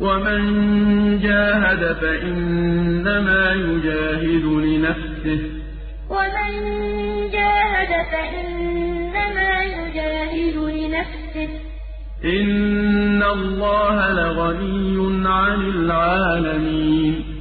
وَمَن جَاهَدَ فَإِنَّمَا يُجَاهِدُ لِنَفْسِهِ ۚ. وَمَن جَاهَدَ فَإِنَّمَا يُجَاهِدُ لِنَفْسِهِ ۚ. إِنَّ اللَّهَ لَغَنِيٌّ عَنِ الْعَالَمِينَ.